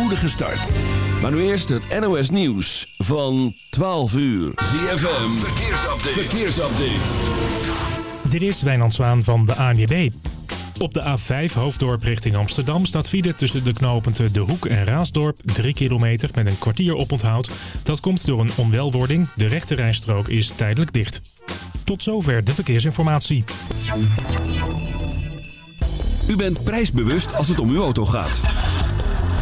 spoedige start. Maar nu eerst het NOS Nieuws van 12 uur. ZFM, verkeersupdate. verkeersupdate. Dit is Wijnand Zwaan van de ANWB. Op de A5 Hoofddorp richting Amsterdam staat file tussen de knooppunten De Hoek en Raasdorp 3 kilometer met een kwartier oponthoud. Dat komt door een onwelwording. De rechte rijstrook is tijdelijk dicht. Tot zover de verkeersinformatie. U bent prijsbewust als het om uw auto gaat.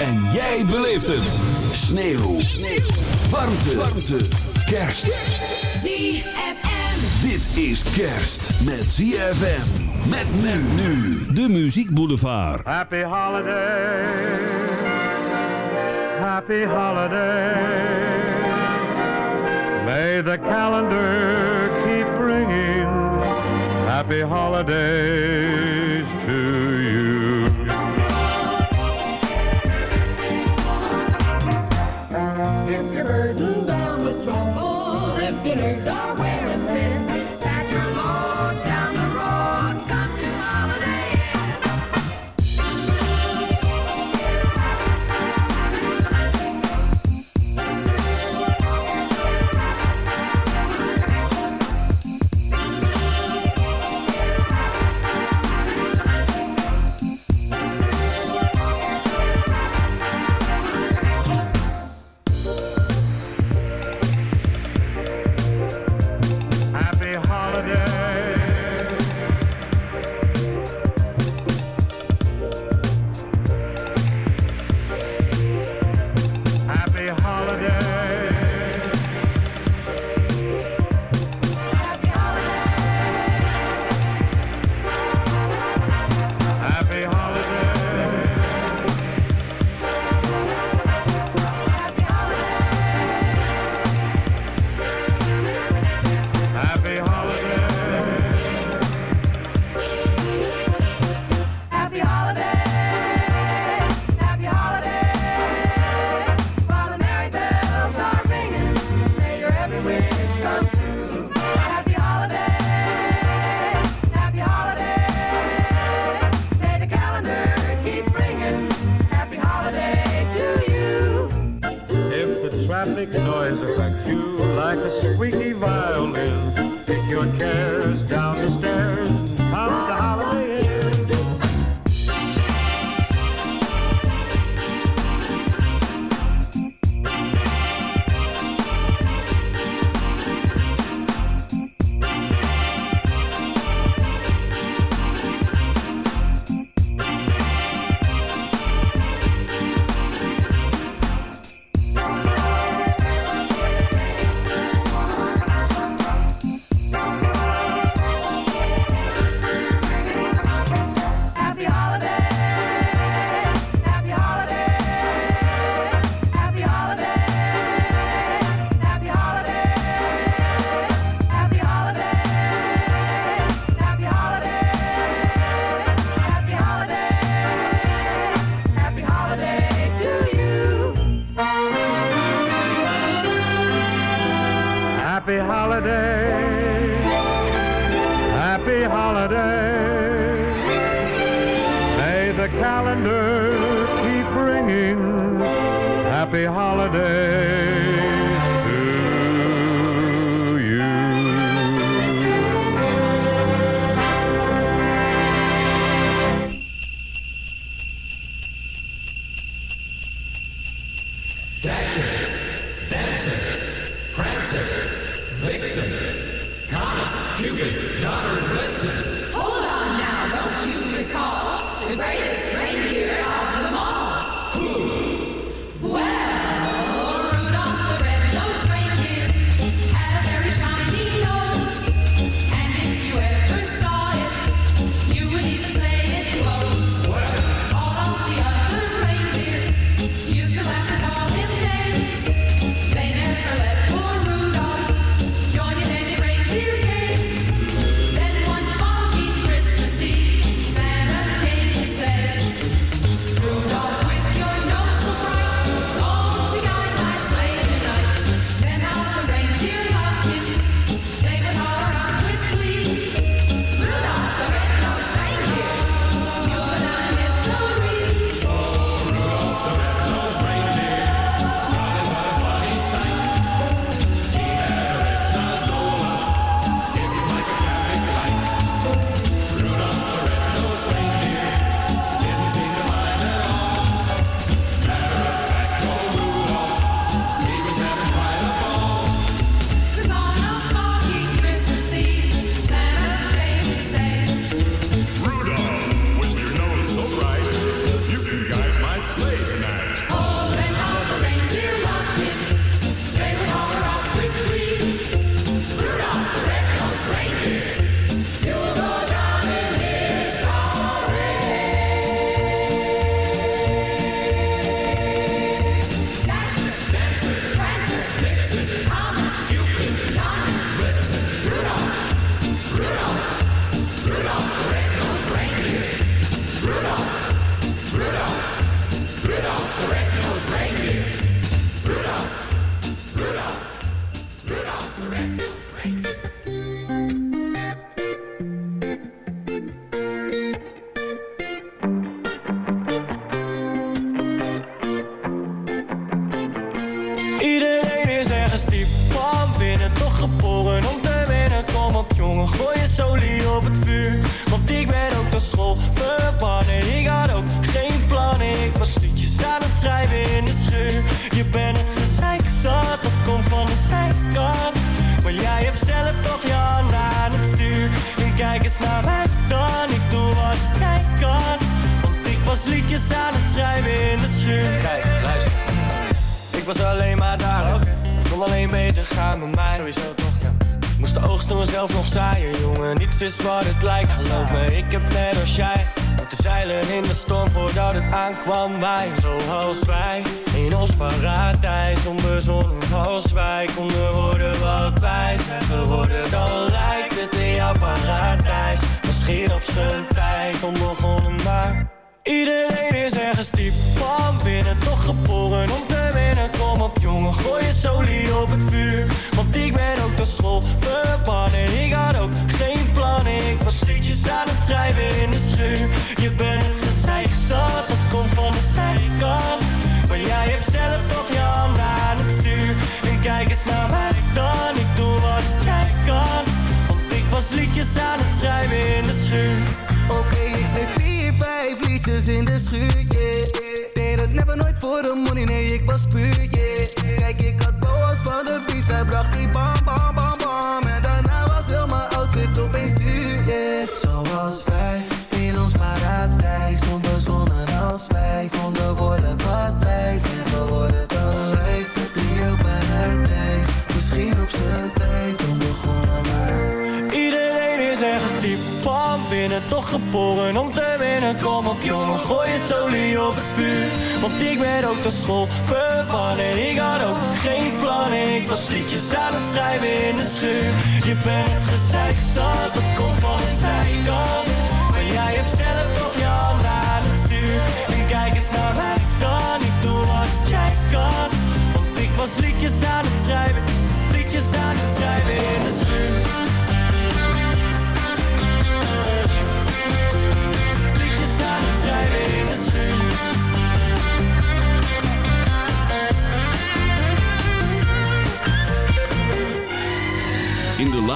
En jij beleeft het. Sneeuw. Sneeuw. Warmte. Warmte. Kerst. ZFM. Dit is kerst met ZFM. Met men nu. De Muziek Boulevard. Happy holiday. Happy holiday. May the calendar keep bringing happy holidays to you. you cat. Liedjes aan het schrijven in de schuur. Kijk, luister. Ik was alleen maar daar ook. Kon alleen beter gaan met mij. Sowieso toch, ja. Moest de oogst door zelf nog zaaien, jongen. Niets is wat het lijkt, geloof me. Ik heb net als jij moeten zeilen in de storm voordat het aankwam. Wij, zoals wij, in ons paradijs. Onbezonnen als wij konden worden wat wij zijn geworden. Dan lijkt het in jouw paradijs. Misschien op zijn tijd onbegonnen, maar. Iedereen is ergens diep van binnen, toch geboren om te winnen. Kom op jongen, gooi je solie op het vuur. Want ik ben ook naar school verbannen. Ik had ook geen plannen, ik was liedjes aan het schrijven in de schuur. Je bent het gezeik zat, dat komt van de zijkant. Maar jij hebt zelf toch je aan het stuur. En kijk eens naar mij dan, ik doe wat jij kan. Want ik was liedjes aan het schrijven in de schuur. Oké, ik vier, in de schuur, yeah. Deed het never nooit voor de money, nee, ik was puur, yeah. Kijk, ik had boas van de beats, hij bracht die bam, bam. Binnen, toch geboren om te winnen. Kom op jongen, gooi je solie op het vuur. Want ik ben ook naar school verbannen. Ik had ook geen plannen, ik was liedjes aan het schrijven in de schuur. Je bent gezeik zat, dat komt van de zijkant.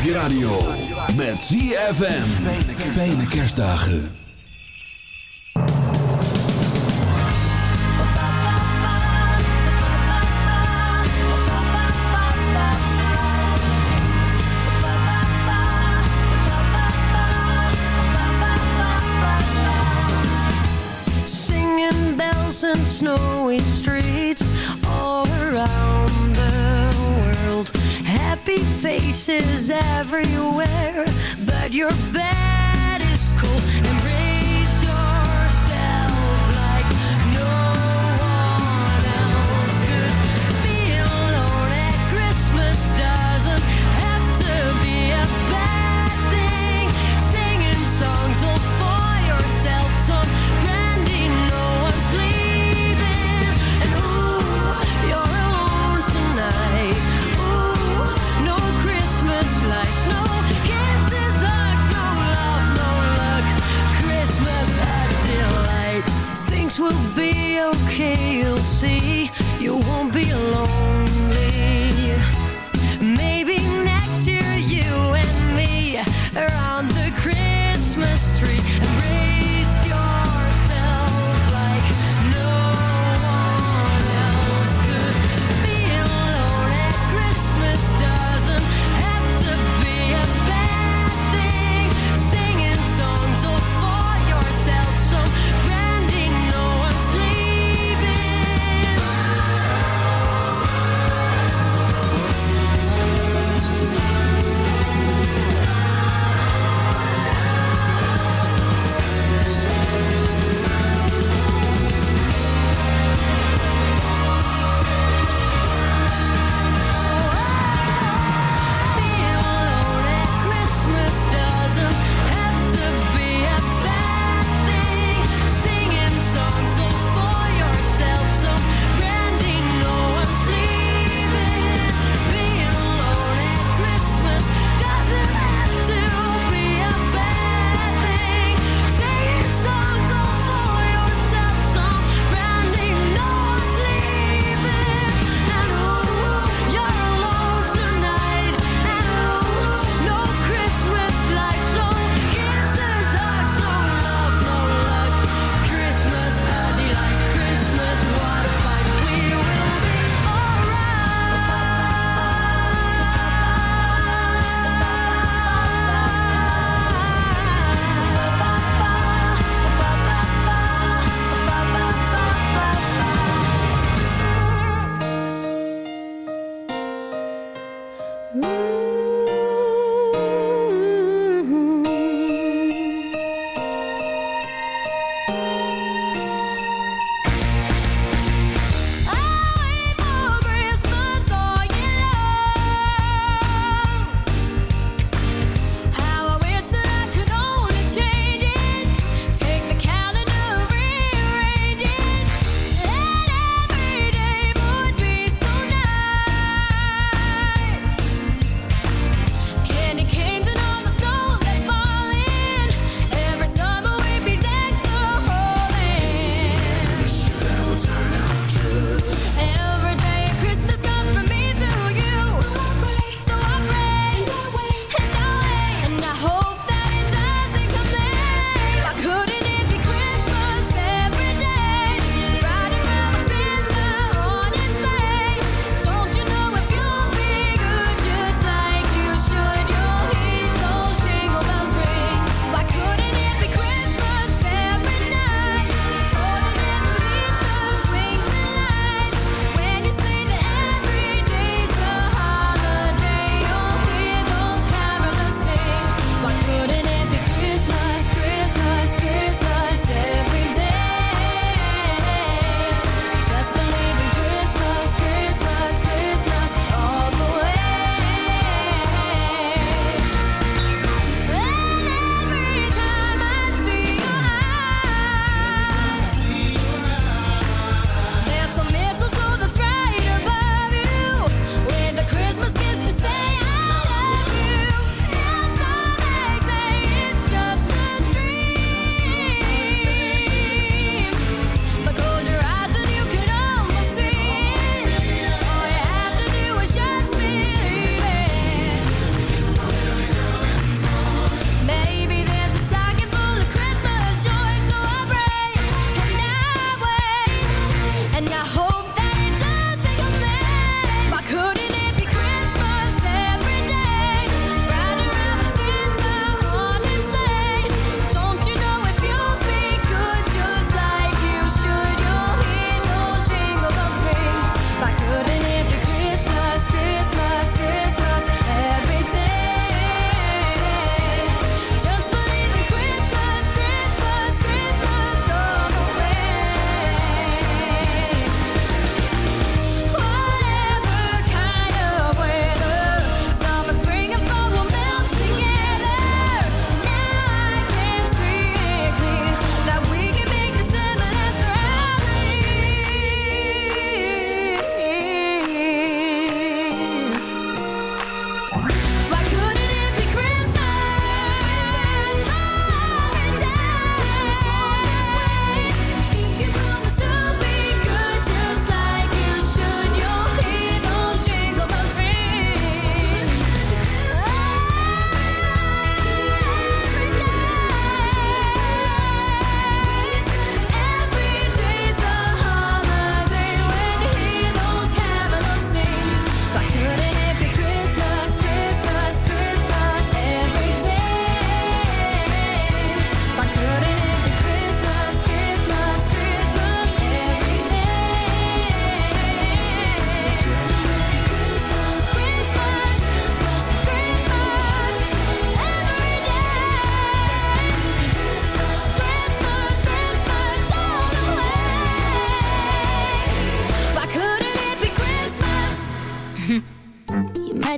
Op radio. Met ZFM. Fijne kerstdagen. your best.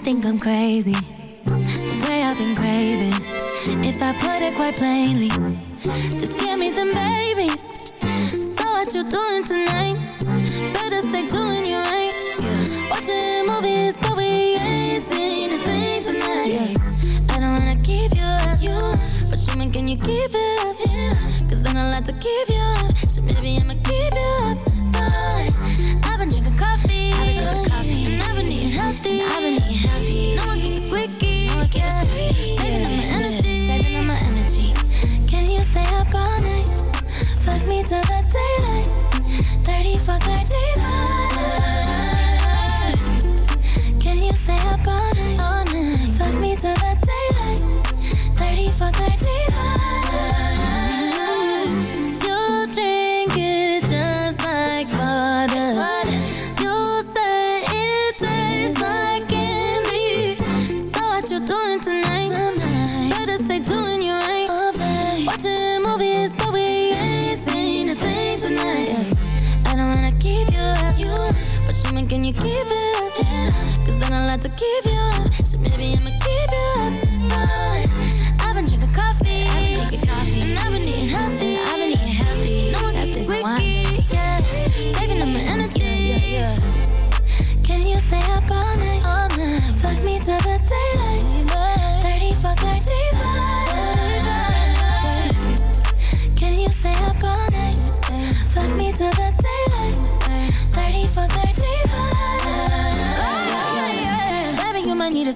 Think I'm crazy. The way I've been craving. If I put it quite plainly, just give me them babies. So what you doing tonight? Better stay doing you right. Watching movies, but we ain't seen a thing tonight. I don't wanna keep you up, you, but show me can you keep it up? Cause then I like to keep you up.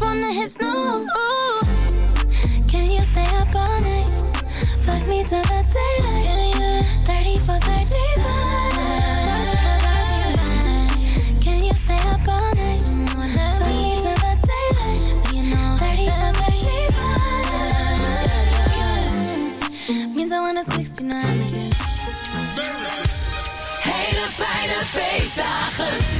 Bitch wanna hit snooze. Can you stay up all night? Fuck me till the daylight. 30 for 35. Can you stay up all night? Fuck me till the daylight. 30 for 35. Means I want a 69 with you. Hele fijne feestdagen.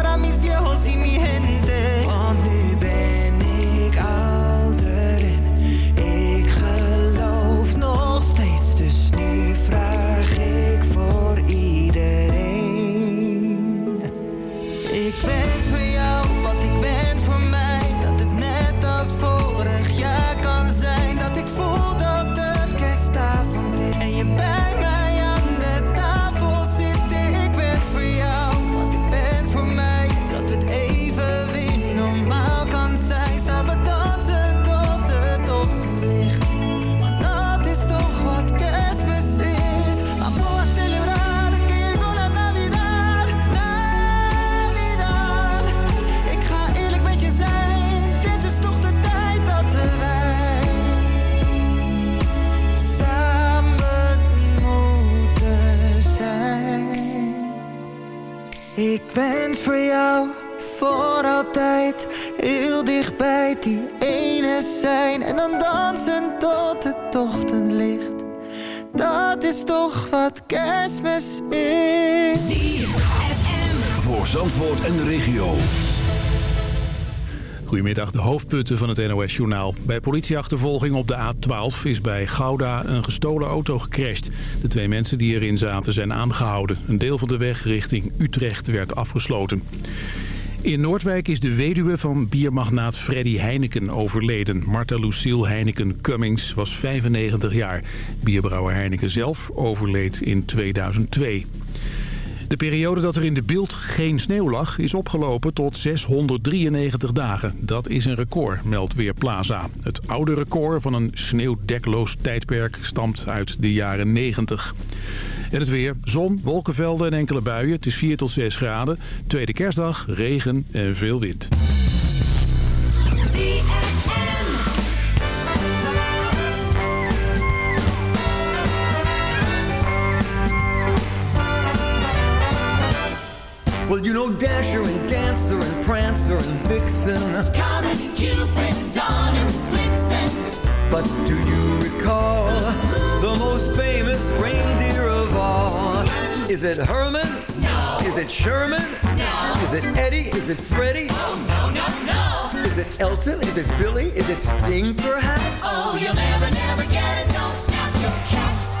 Zandvoort en de regio. Goedemiddag, de hoofdpunten van het NOS-journaal. Bij politieachtervolging op de A12 is bij Gouda een gestolen auto gecrashed. De twee mensen die erin zaten zijn aangehouden. Een deel van de weg richting Utrecht werd afgesloten. In Noordwijk is de weduwe van biermagnaat Freddy Heineken overleden. Martha Lucille Heineken Cummings was 95 jaar. Bierbrouwer Heineken zelf overleed in 2002. De periode dat er in de beeld geen sneeuw lag is opgelopen tot 693 dagen. Dat is een record, meldt Weerplaza. Het oude record van een sneeuwdekloos tijdperk stamt uit de jaren 90. En het weer, zon, wolkenvelden en enkele buien. Het is 4 tot 6 graden. Tweede kerstdag, regen en veel wind. Well, you know Dasher and Dancer and Prancer and Vixen. Comet, Cupid, Donner, Blitzen. But do you recall the most famous reindeer of all? Is it Herman? No. Is it Sherman? No. Is it Eddie? Is it Freddie? Oh, no, no, no. Is it Elton? Is it Billy? Is it Sting, perhaps? Oh, you'll never, never get it. Don't snap your caps.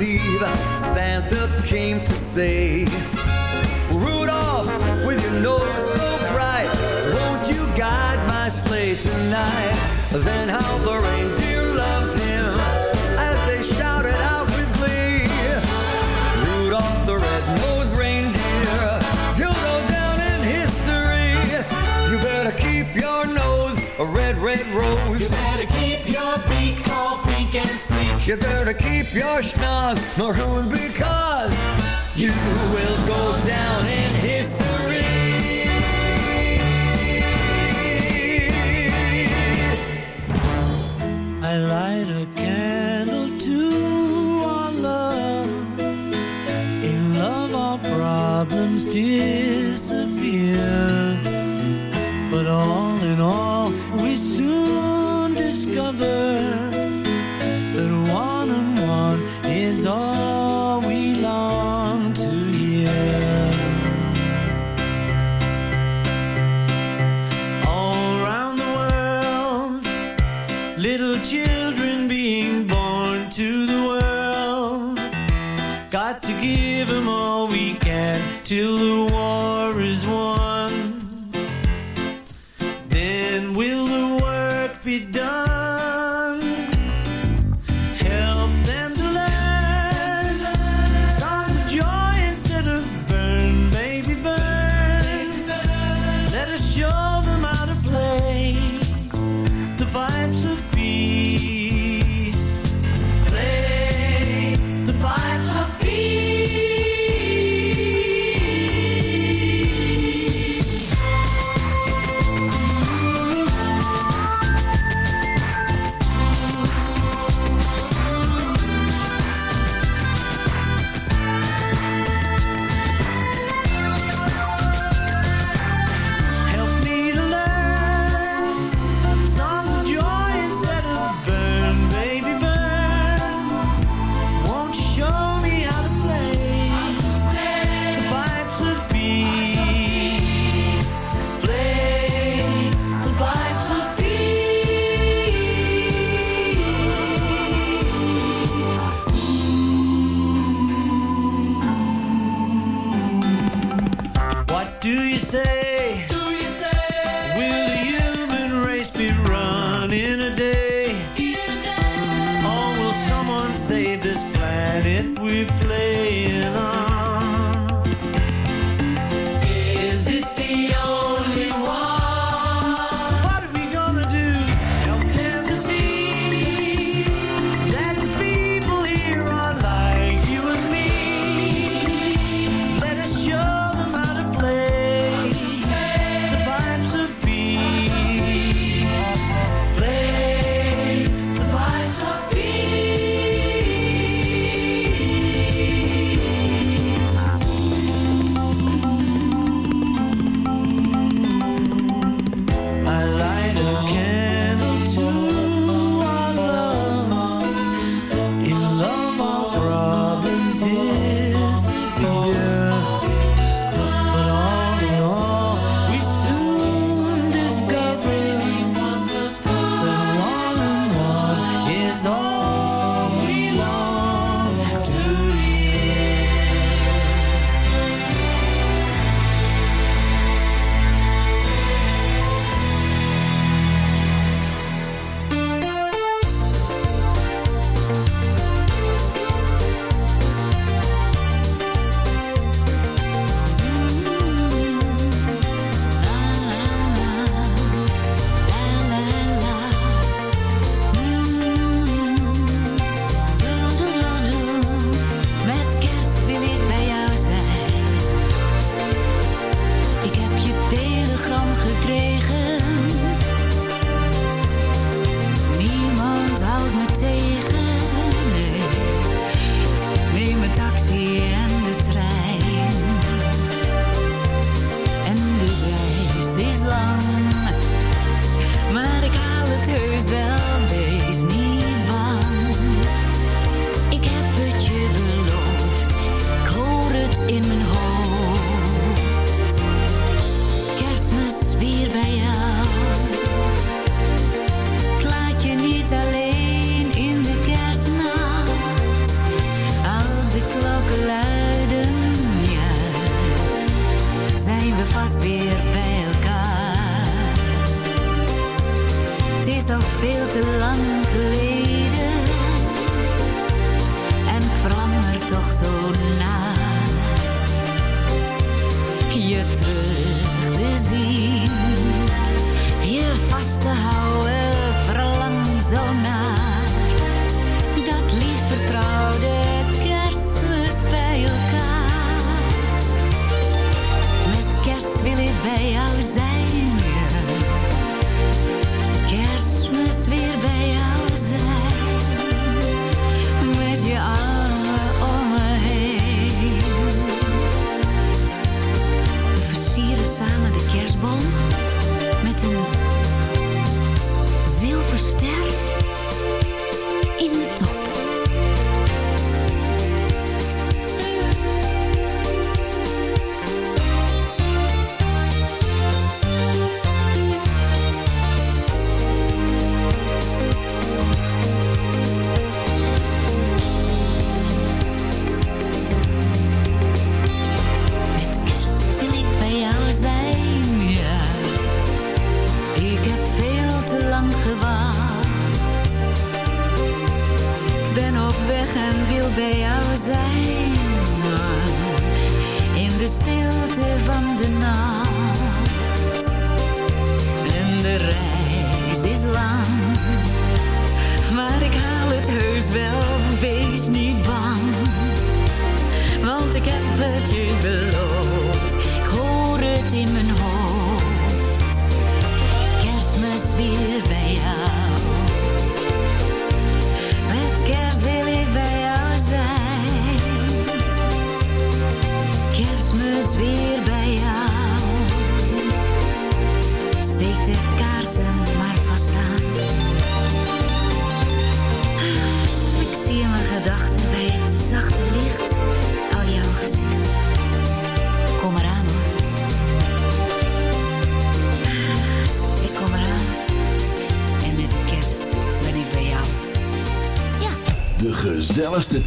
Eve, Santa came to say, Rudolph, with your nose so bright, won't you guide my sleigh tonight? Then how the reindeer loved him as they shouted out with glee. Rudolph the red-nosed reindeer, you'll go down in history. You better keep your nose a red, red rose. You better keep your beak and sleek. You better keep your schnoz maroon because you will go down in history. I light a candle to our love. In love, our problems disappear.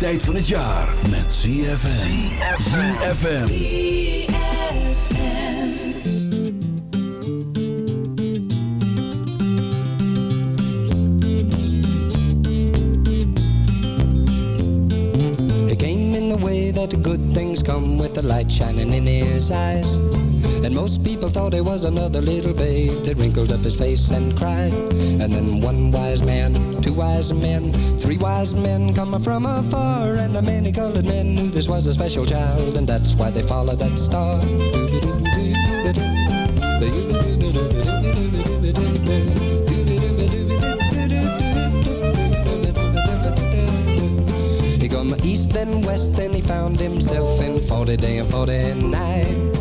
Tijd van het jaar met ZFM. ZFM. He came in the way that good things come with the light shining in his eyes. And most people thought he was another little babe that his face and cried. And then one wise man, two wise men, three wise men come from afar. And the many colored men knew this was a special child, and that's why they followed that star. He come east and west and he found himself in 40 day and 40 night.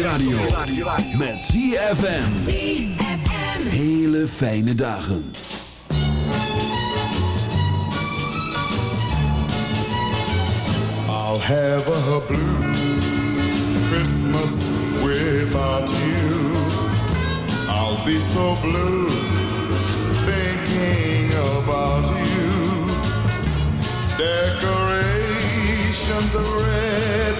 Je radio. Met ZFM. Hele fijne dagen. I'll have a blue Christmas without you. I'll be so blue thinking about you. Decorations of red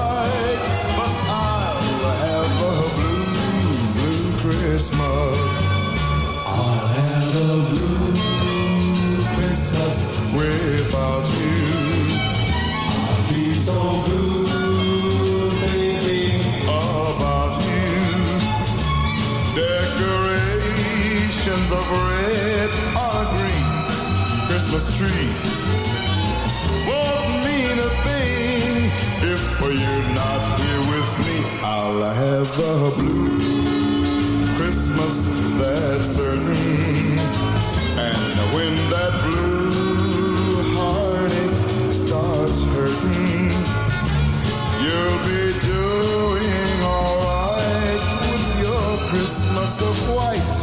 Without you. I'd be so blue thinking about you. Decorations of red on green Christmas tree won't mean a thing if you're not here with me. I'll have a blue Christmas, that's certain. And when that blue Of white.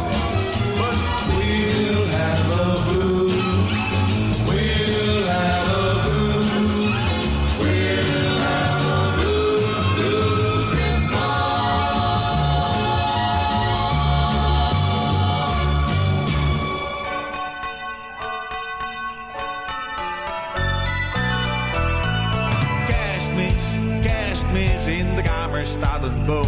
But we'll have a blue, we'll have a blue, we'll have a blue, blue. Kerstmis, kerstmis, in de kamer staat een boom.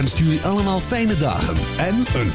ZFM wenst jullie allemaal fijne dagen en een